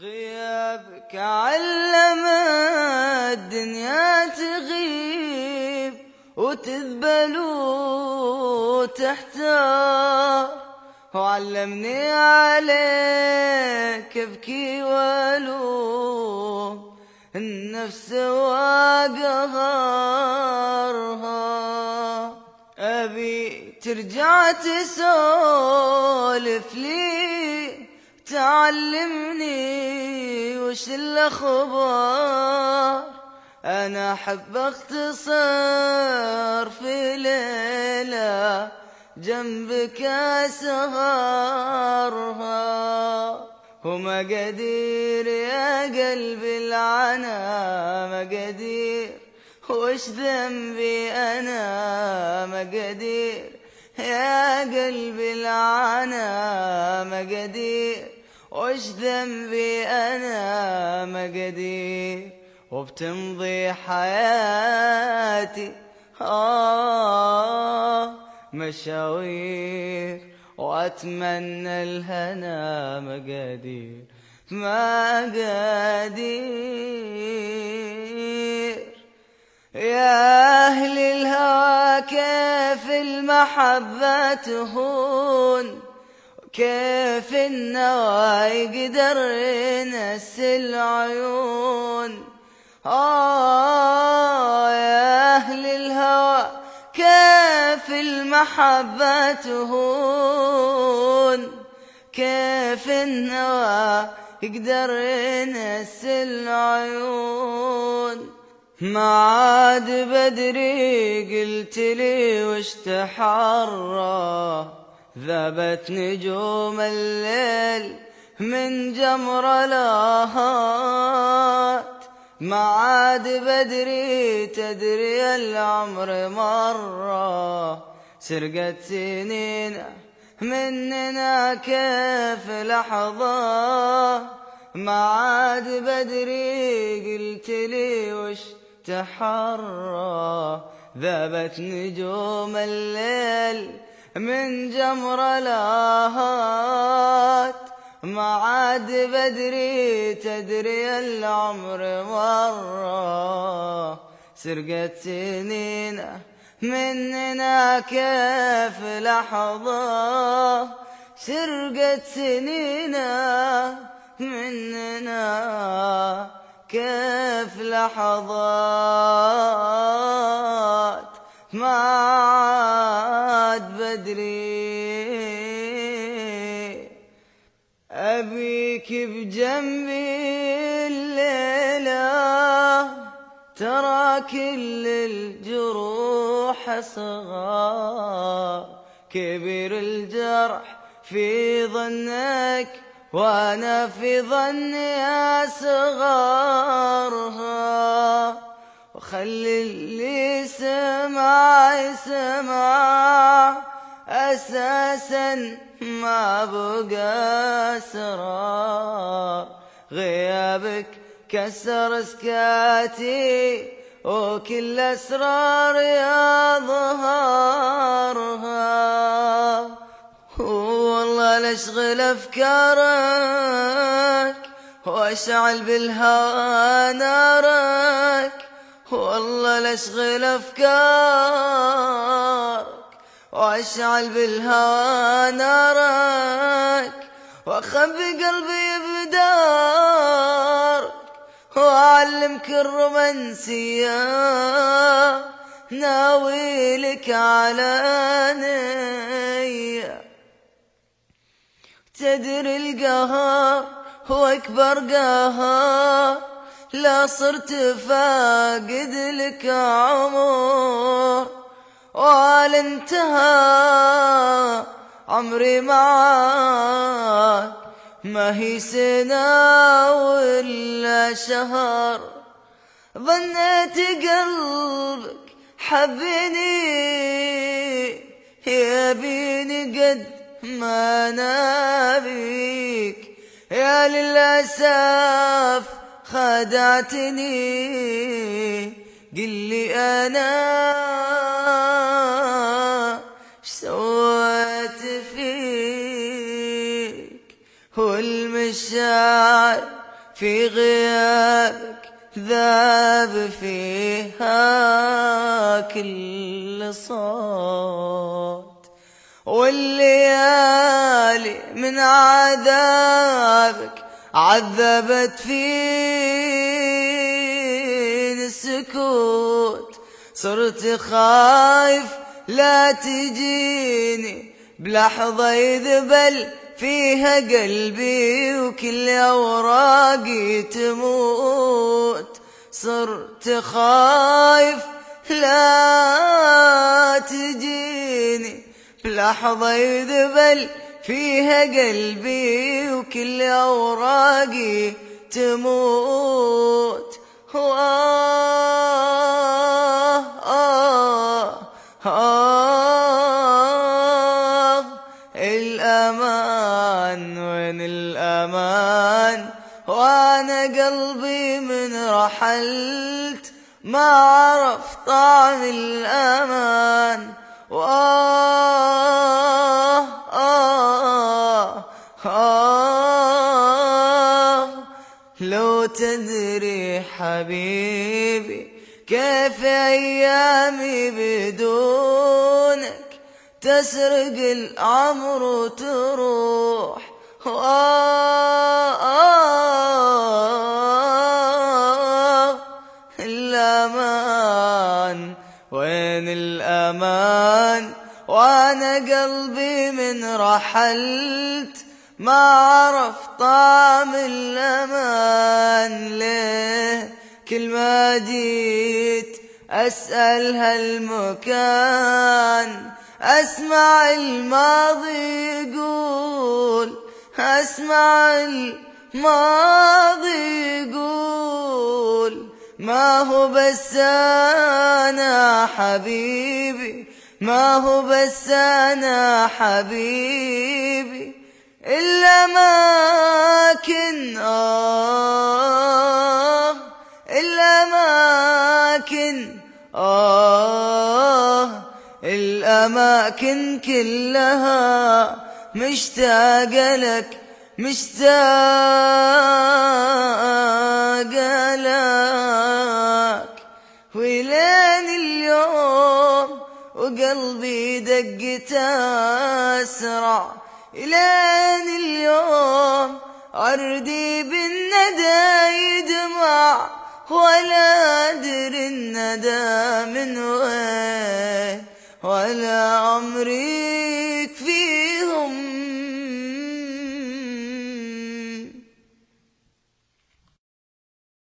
غيابك علم الدنيا تغيب وتذبل وتحتار. وعلمني عليك ابكي والوم النفس وقهرها أبي ترجع تسولف لي. تعلمني وش الأخبار؟ أنا أحب اختصر في ليلة جنبك أسهرها. وما قدير يا قلبي العنا ما قدير. وش ذنبي؟ أنا ما قدير. يا قلبي العنا ما قدير. وش ذنبي أنا ما قدير وبتمضي حياتي. آه مشاوير وأتمنى الهنا مقادير مقادير يا أهل الهوى كيف المحبة تهون؟ كيف النوى يقدر ينسي العيون؟ آه يا أهل الهوى كيف المحبة تهون؟ كيف النوى يقدر ينسي العيون؟ ما عاد بدري قلت لي وش تحرى؟ ذابت نجوم الليل من جمر لاهات. ما عاد بدري تدري العمر مرة. سرقت سنين مننا كيف لحظة. ما عاد بدري قلت لي وش تحرى. ذابت نجوم الليل من جمر لاهات ما عاد بدري تدري العمر مرة سرقت سنين مننا كيف لحظة. سرقت سنينا مننا كيف لحظات بدري. أبيك بجنبي الليلة ترى كل الجروح صغار كبير الجرح في ظنك وأنا في ظني أصغرها. وخلي اللي سمع يسمع. أساسا ما بقى اسرار غيابك كسر سكاتي وكل أسرار يظهرها والله لاشغل أفكارك وأشعل بالهوى نارك. والله لاشغل أفكارك. واشعل بالهوى نارك واخبي قلبي بدارك واعلمك الرومانسية ناوي لك على نية. تدري القهر هو أكبر قهر لا صرت فاقد لك عمر. ولا انتهى عمري معاك ما هي سنة ولا شهر؟ ظنيت قلبك حبني يبيني قد ما نبيك يا للأسف خدعتني. قل لي أنا سويت فيك؟ والمشاعر في غيابك ذاب فيها كل صوت والليالي من عذابك عذبت فيني السكوت صرت خايف لا تجيني. بلحظة يذبل فيها قلبي وكل أوراقي تموت. صرت خايف لا تجيني. بلحظة يذبل فيها قلبي وكل أوراقي تموت. آه قلبي من رحلت ما عرف طعم الأمان. وآه آه آه. لو تدري حبيبي كيف أيامي بدونك تسرق العمر وتروح. آه. رحلت ما عرف طعم الأمان ليه. كل ما جيت أسأل هالمكان أسمع الماضي يقول أسمع الماضي يقول ما هو بس أنا حبيبي ما هو بس أنا حبيبي إلا ما كن آه إلا ما كن آه الأماكن كلها مشتاقة لك مشتاقة لك. اليوم وقلبي دقته أسرع إلين اليوم عردي بالندى يدمع ولا أدري الندى من وين ولا عمري